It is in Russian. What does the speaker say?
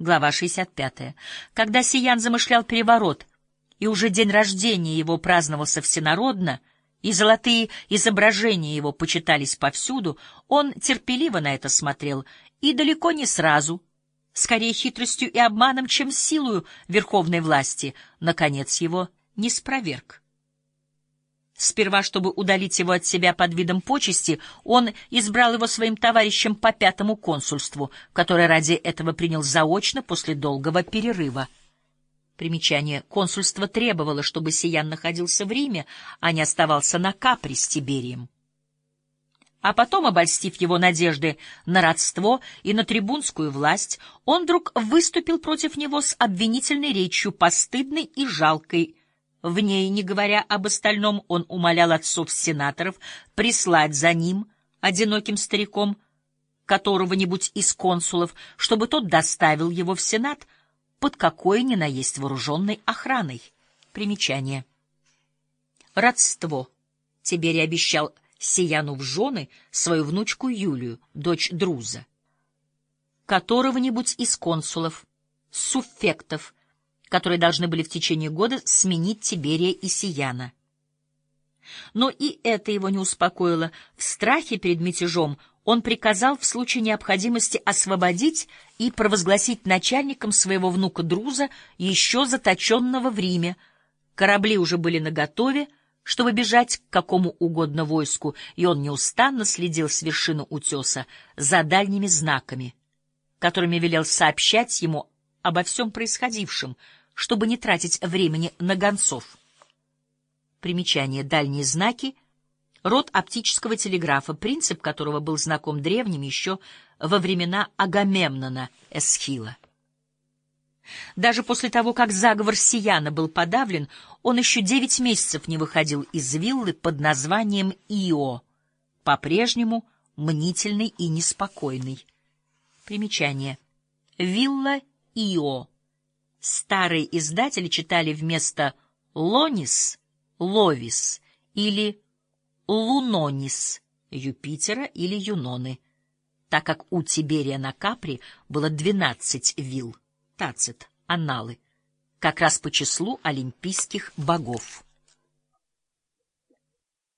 Глава 65. Когда Сиян замышлял переворот, и уже день рождения его праздновался всенародно, и золотые изображения его почитались повсюду, он терпеливо на это смотрел, и далеко не сразу, скорее хитростью и обманом, чем силою верховной власти, наконец его не спроверг. Сперва, чтобы удалить его от себя под видом почести, он избрал его своим товарищем по пятому консульству, который ради этого принял заочно после долгого перерыва. Примечание. Консульство требовало, чтобы Сиян находился в Риме, а не оставался на Капри с Тиберием. А потом, обольстив его надежды на родство и на трибунскую власть, он вдруг выступил против него с обвинительной речью, постыдной и жалкой, в ней, не говоря об остальном, он умолял отцов-сенаторов прислать за ним, одиноким стариком, которого-нибудь из консулов, чтобы тот доставил его в Сенат под какой ни на есть вооруженной охраной. Примечание. Родство. Тиберий обещал Сияну в жены свою внучку Юлию, дочь Друза, которого-нибудь из консулов, суффектов, которые должны были в течение года сменить Тиберия и Сияна. Но и это его не успокоило. В страхе перед мятежом он приказал в случае необходимости освободить и провозгласить начальником своего внука Друза, еще заточенного в Риме. Корабли уже были наготове, чтобы бежать к какому угодно войску, и он неустанно следил с вершины утеса за дальними знаками, которыми велел сообщать ему обо всем происходившем — чтобы не тратить времени на гонцов. Примечание «Дальние знаки» — род оптического телеграфа, принцип которого был знаком древним еще во времена Агамемнона Эсхила. Даже после того, как заговор Сияна был подавлен, он еще девять месяцев не выходил из виллы под названием Ио, по-прежнему мнительный и неспокойный. Примечание. Вилла Ио Старые издатели читали вместо «Лонис» — «Ловис» или «Лунонис» — Юпитера или Юноны, так как у Тиберия на Капри было двенадцать вил, тацит, анналы, как раз по числу олимпийских богов.